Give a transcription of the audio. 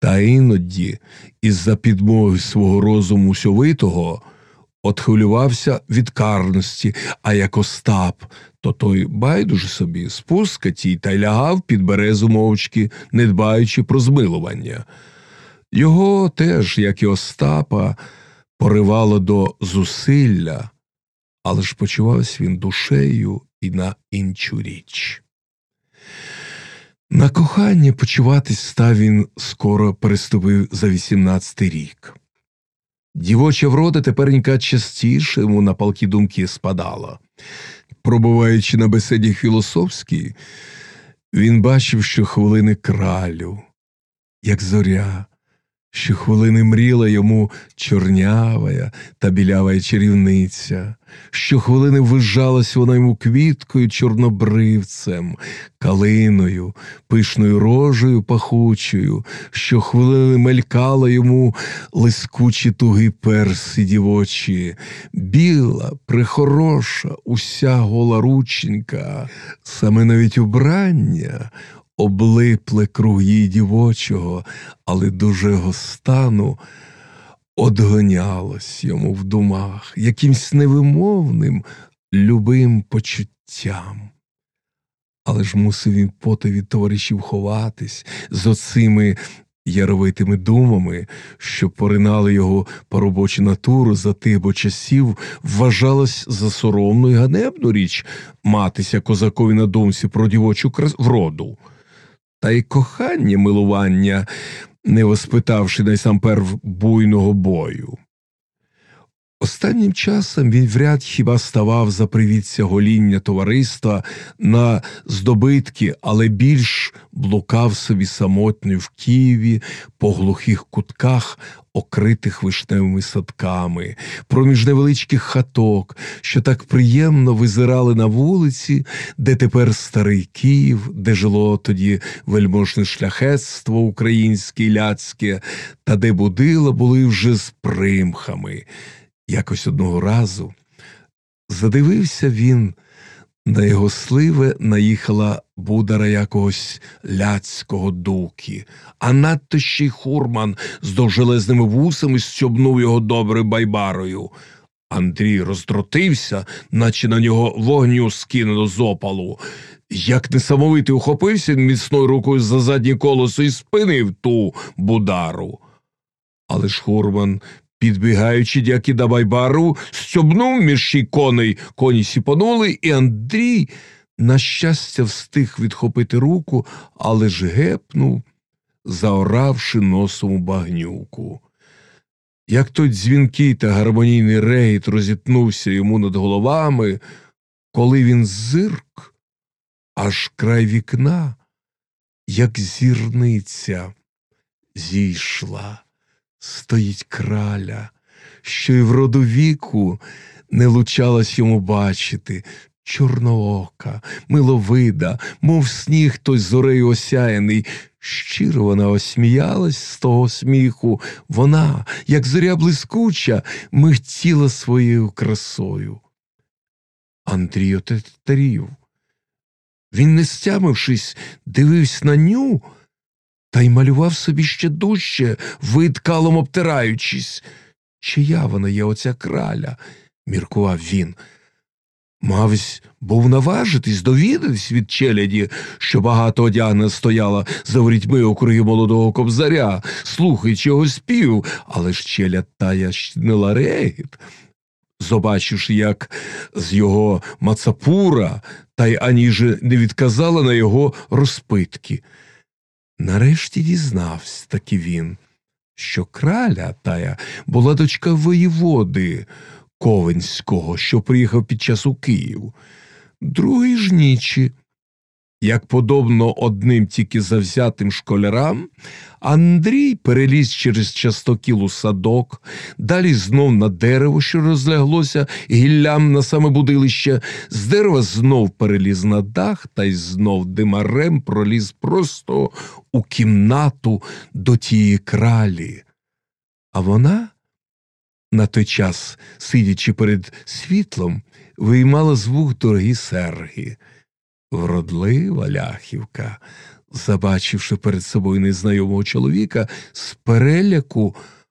Та іноді, із-за підмоги свого розуму сьовитого, отхвилювався від карності, а як Остап, то той байдуже собі спускатій та й лягав під березу мовчки, не дбаючи про змилування. Його теж, як і Остапа, поривало до зусилля, але ж почувався він душею і на іншу річ. На кохання почуватись став він скоро переступив за 18 рік. Дівоча врода теперенька частіше йому на палкі думки спадала. Пробуваючи на беседі філософській, він бачив, що хвилини кралю, як зоря, Щохвилини мріла йому чорнявая та білявая чарівниця, щохвилини вижалась вона йому квіткою чорнобривцем, калиною, пишною рожею пахучою, щохвилини мелькала йому лискучі туги перси дівочі, біла, прихороша, уся гола рученька, саме навіть убрання облипле круг її дівочого, але дужого стану одгонялось йому в думах якимсь невимовним, любим почуттям. Але ж мусив він поти від товаришів ховатись з оцими яровитими думами, що поринали його по робочу натуру за тих бо часів, вважалось за соромну і ганебну річ матися козакові на думці про дівочу вроду та й кохання милування, не воспитавши найсамперв буйного бою. Останнім часом він вряд хіба ставав за привітця гоління товариства на здобитки, але більш блукав собі самотньо в Києві по глухих кутках, окритих вишневими садками, проміж невеличких хаток, що так приємно визирали на вулиці, де тепер старий Київ, де жило тоді вельможне шляхетство українське і ляцьке, та де будила були вже з примхами. Якось одного разу задивився він, на його сливе наїхала будара якогось ляцького дуки, а надто ще й хурман з довжелезними вусами стьобнув його добре байбарою. Андрій роздротився, наче на нього вогню скинено з опалу. Як несамовитий ухопився він міцною рукою за заднє колесо і спинив ту будару. Але ж хурман Підбігаючи дяки до байбару, стьобнув між коней, коні сіпанули, і Андрій, на щастя, встиг відхопити руку, але ж гепнув, заоравши носом у багнюку. Як той дзвінкий та гармонійний регіт розітнувся йому над головами, коли він зирк, аж край вікна, як зірниця, зійшла стоїть краля, що й в роду віку не лучалось йому бачити. Чорноока, миловида, мов сніг хтось зорею осяяний. Щиро вона осміялась з того сміху, вона, як зоря блискуча, михтіла своєю красою. Андрій отетарів. Він, не стямившись, дивився на ню та й малював собі ще дужче, вид калом обтираючись. Чия вона є оця краля? міркував він. Мавсь, був наважитись, довідатись від челяді, що багато одягне стояла за ворітьми округи молодого кобзаря, слухаючи його спів, але ж челядь тая щинила регіт. Побачивши, як з його мацапура, та й аніже не відказала на його розпитки. Нарешті дізнався таки він, що краля тая була дочка воєводи Ковенського, що приїхав під час у Київ, другий ж нічі, як подобно одним тільки завзятим школярам, Андрій переліз через частокіл у садок, далі знов на дерево, що розляглося гіллям на саме будилище, з дерева знов переліз на дах та й знов димарем проліз просто у кімнату до тієї кралі. А вона, на той час, сидячи перед світлом, виймала з вух дорогі серги. Вродлива ляхівка, Забачивши перед собою незнайомого чоловіка, з переляку